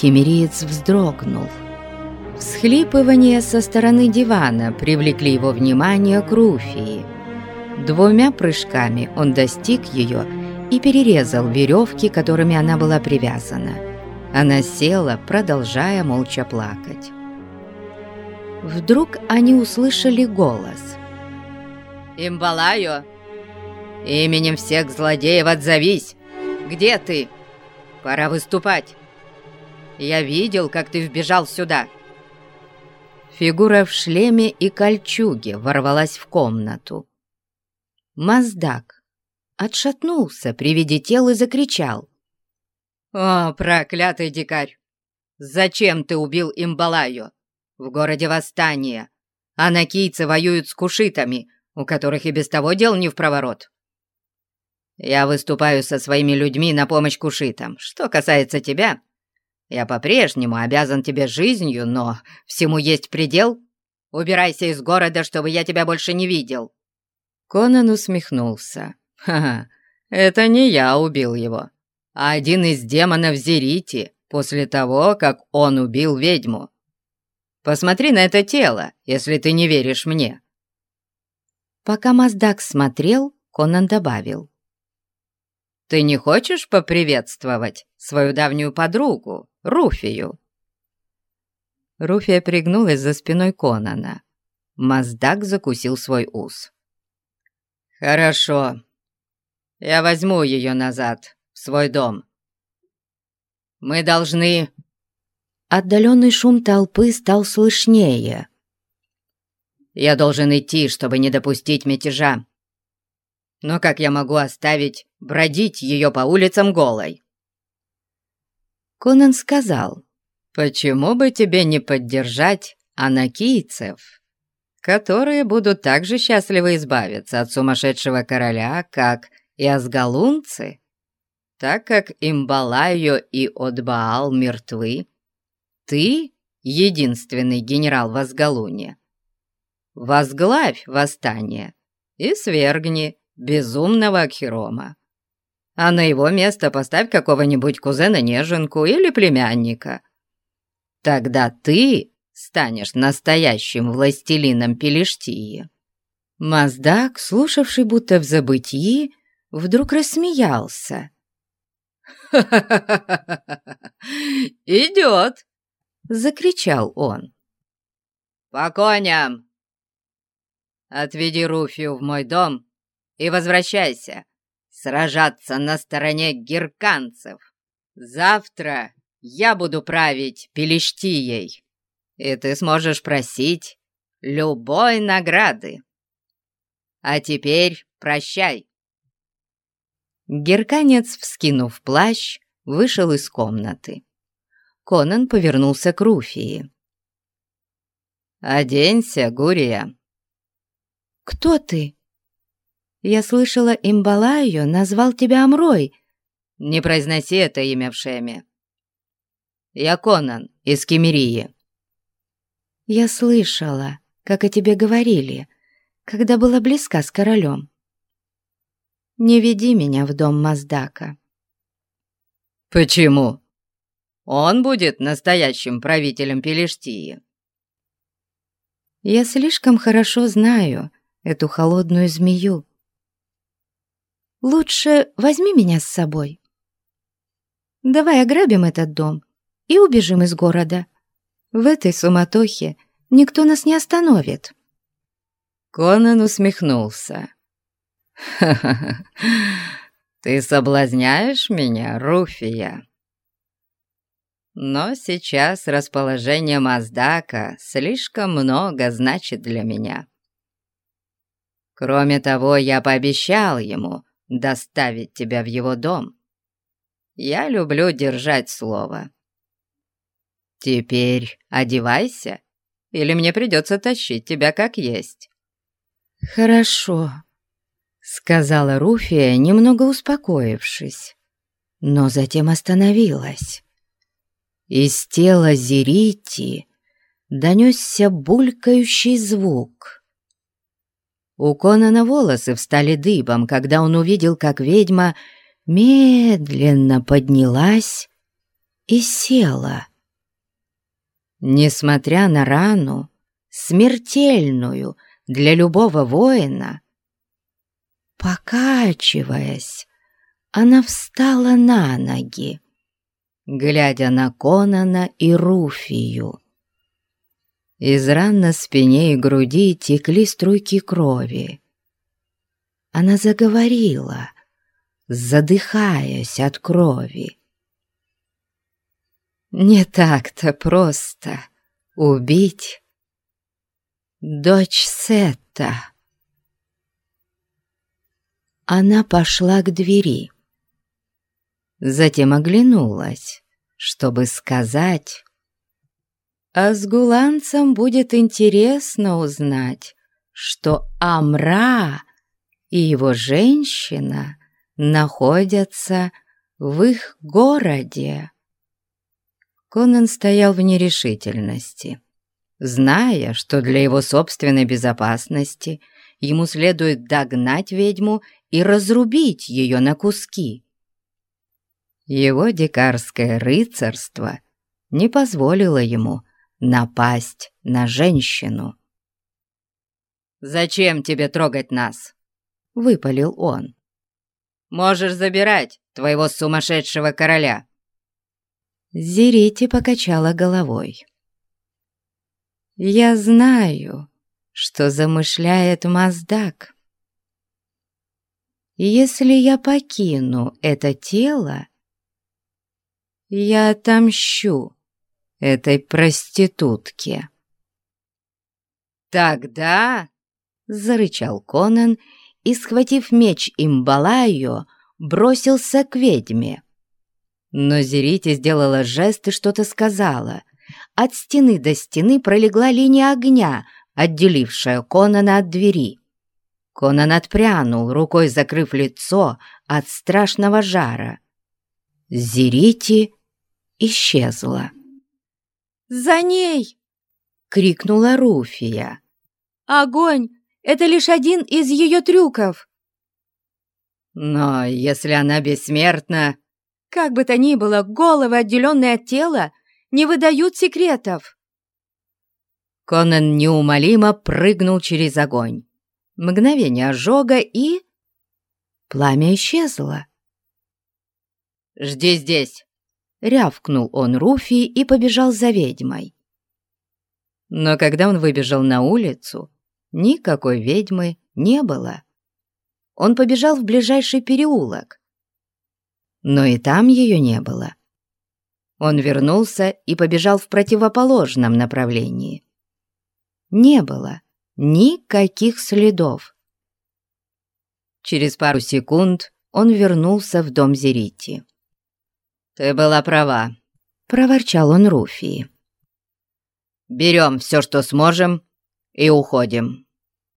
Кемериец вздрогнул. Всхлипывания со стороны дивана привлекли его внимание к Руфии. Двумя прыжками он достиг ее и перерезал веревки, которыми она была привязана. Она села, продолжая молча плакать. Вдруг они услышали голос. «Имбалайо, именем всех злодеев отзовись! Где ты? Пора выступать! Я видел, как ты вбежал сюда!» Фигура в шлеме и кольчуге ворвалась в комнату. Маздак отшатнулся при виде тела и закричал. «О, проклятый дикарь! Зачем ты убил Имбалаю? В городе восстание. Анакийцы воюют с кушитами, у которых и без того дел не в проворот. Я выступаю со своими людьми на помощь кушитам. Что касается тебя, я по-прежнему обязан тебе жизнью, но всему есть предел. Убирайся из города, чтобы я тебя больше не видел». Конан усмехнулся. «Ха-ха, это не я убил его, а один из демонов Зерити после того, как он убил ведьму. Посмотри на это тело, если ты не веришь мне». Пока Маздак смотрел, Конан добавил. «Ты не хочешь поприветствовать свою давнюю подругу, Руфию?» Руфия пригнулась за спиной Конана. Маздак закусил свой ус. «Хорошо. Я возьму ее назад, в свой дом. Мы должны...» Отдаленный шум толпы стал слышнее. «Я должен идти, чтобы не допустить мятежа. Но как я могу оставить бродить ее по улицам голой?» Конан сказал, «Почему бы тебе не поддержать анакийцев, которые будут так же счастливы избавиться от сумасшедшего короля, как и азгалунцы, так как Имбалайо и Отбаал мертвы? Ты — единственный генерал в Азгалуне. Возглавь восстание и свергни безумного Акхирома а на его место поставь какого-нибудь кузена-неженку или племянника. Тогда ты станешь настоящим властелином Пелештии». Маздак, слушавший будто в забытии, вдруг рассмеялся. «Идет!» — закричал он. «По коням! Отведи Руфию в мой дом и возвращайся сражаться на стороне герканцев. Завтра я буду править Пелештией, и ты сможешь просить любой награды. А теперь прощай». Герканец, вскинув плащ, вышел из комнаты. Конан повернулся к Руфии. «Оденься, Гурия». «Кто ты?» Я слышала, Имбалайо назвал тебя Амрой». «Не произноси это имя в Шеме. Я Конан из Кемерии». «Я слышала, как о тебе говорили, когда была близка с королем. Не веди меня в дом Маздака». «Почему? Он будет настоящим правителем Пелештии». «Я слишком хорошо знаю эту холодную змею. Лучше возьми меня с собой. Давай ограбим этот дом и убежим из города. В этой суматохе никто нас не остановит». Конан усмехнулся. «Ха-ха-ха, ты соблазняешь меня, Руфия?» Но сейчас расположение Маздака слишком много значит для меня. Кроме того, я пообещал ему, доставить тебя в его дом. Я люблю держать слово. Теперь одевайся, или мне придется тащить тебя как есть». «Хорошо», — сказала Руфия, немного успокоившись, но затем остановилась. Из тела Зерити донесся булькающий звук — у Конана волосы встали дыбом, когда он увидел, как ведьма медленно поднялась и села. Несмотря на рану, смертельную для любого воина, покачиваясь, она встала на ноги, глядя на Конана и Руфию. Из ран на спине и груди текли струйки крови. Она заговорила, задыхаясь от крови. Не так-то просто убить дочь Сетта. Она пошла к двери, затем оглянулась, чтобы сказать, «А с гуланцем будет интересно узнать, что Амра и его женщина находятся в их городе». Конан стоял в нерешительности, зная, что для его собственной безопасности ему следует догнать ведьму и разрубить ее на куски. Его дикарское рыцарство не позволило ему напасть на женщину. «Зачем тебе трогать нас?» — выпалил он. «Можешь забирать твоего сумасшедшего короля». Зерити покачала головой. «Я знаю, что замышляет Маздак. Если я покину это тело, я отомщу этой проститутке». «Тогда...» — зарычал Конан и, схватив меч Имбалайо, бросился к ведьме. Но Зерити сделала жест и что-то сказала. От стены до стены пролегла линия огня, отделившая Конана от двери. Конан отпрянул, рукой закрыв лицо от страшного жара. Зерити исчезла. «За ней!» — крикнула Руфия. «Огонь! Это лишь один из ее трюков!» «Но если она бессмертна...» Как бы то ни было, головы, отделенные от тела, не выдают секретов. Конан неумолимо прыгнул через огонь. Мгновение ожога и... Пламя исчезло. «Жди здесь!» — рявкнул он Руфи и побежал за ведьмой. Но когда он выбежал на улицу, никакой ведьмы не было. Он побежал в ближайший переулок, но и там ее не было. Он вернулся и побежал в противоположном направлении. Не было никаких следов. Через пару секунд он вернулся в дом Зерити. «Ты была права», — проворчал он Руфии. «Берем все, что сможем, и уходим».